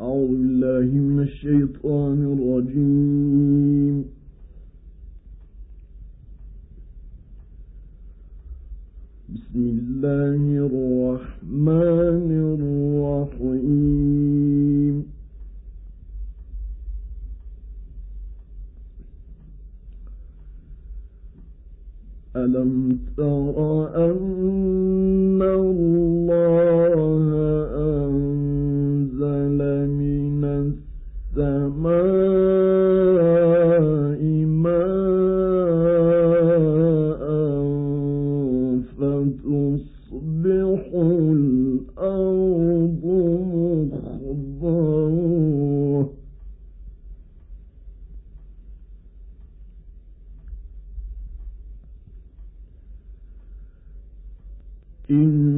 أعوذ بالله من الشيطان الرجيم. بسم الله الرحمن الرحيم. ألم تر أن الله إن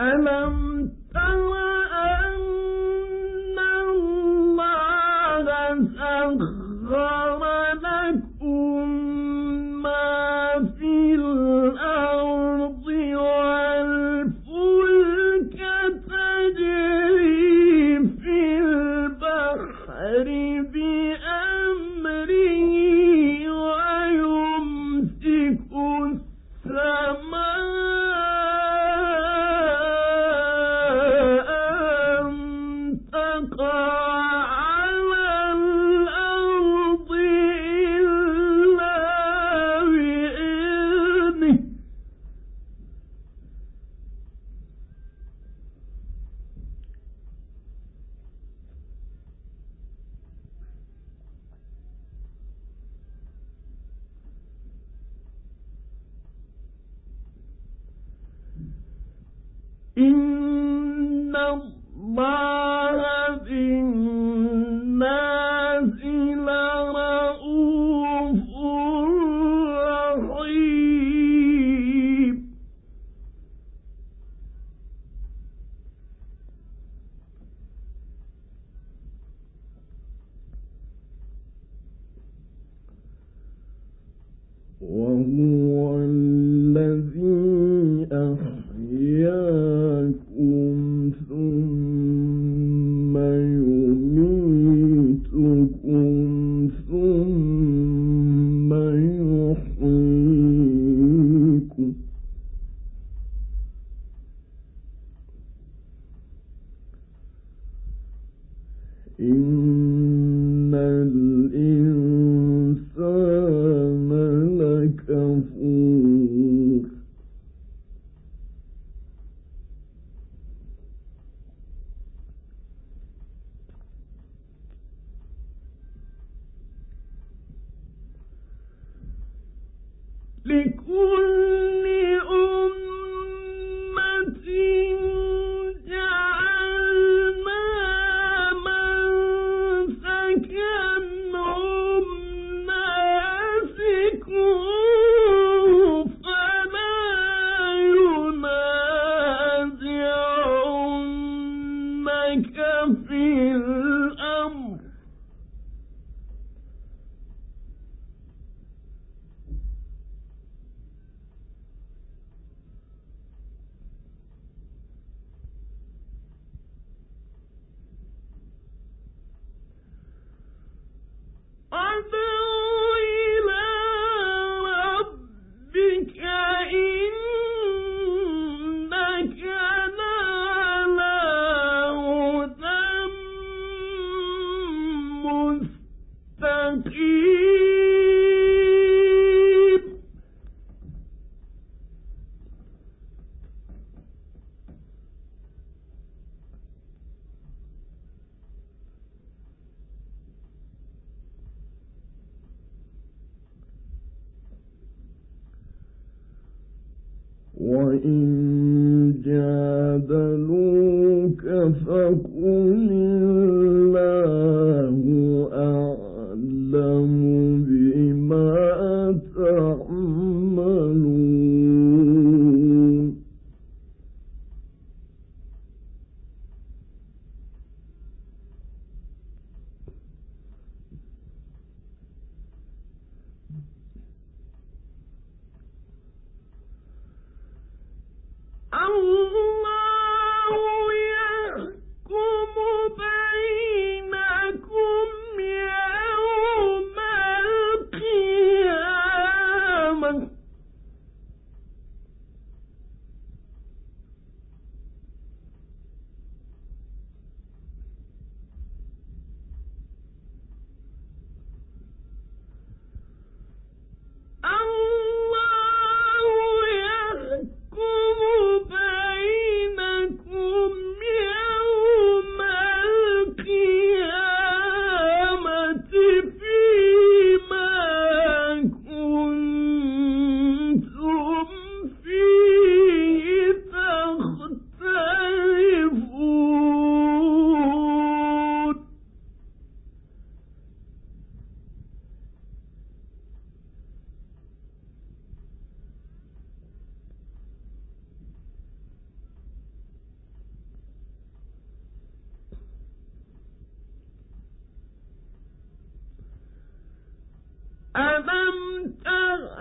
ألم mă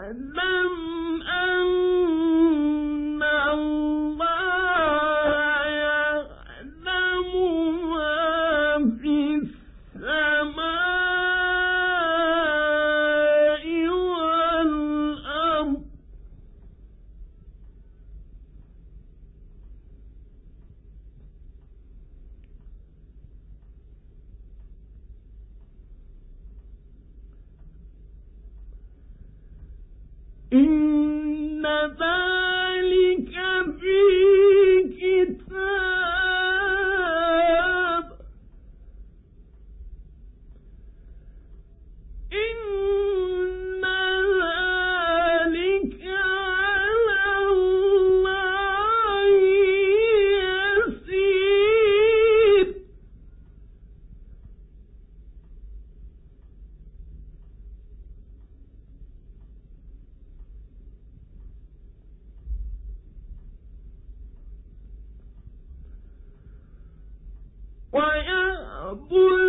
تعلم 嗯。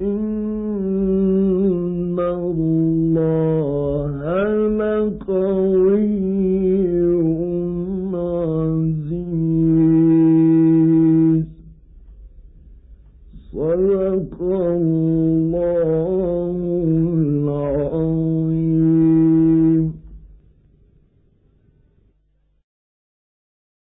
إن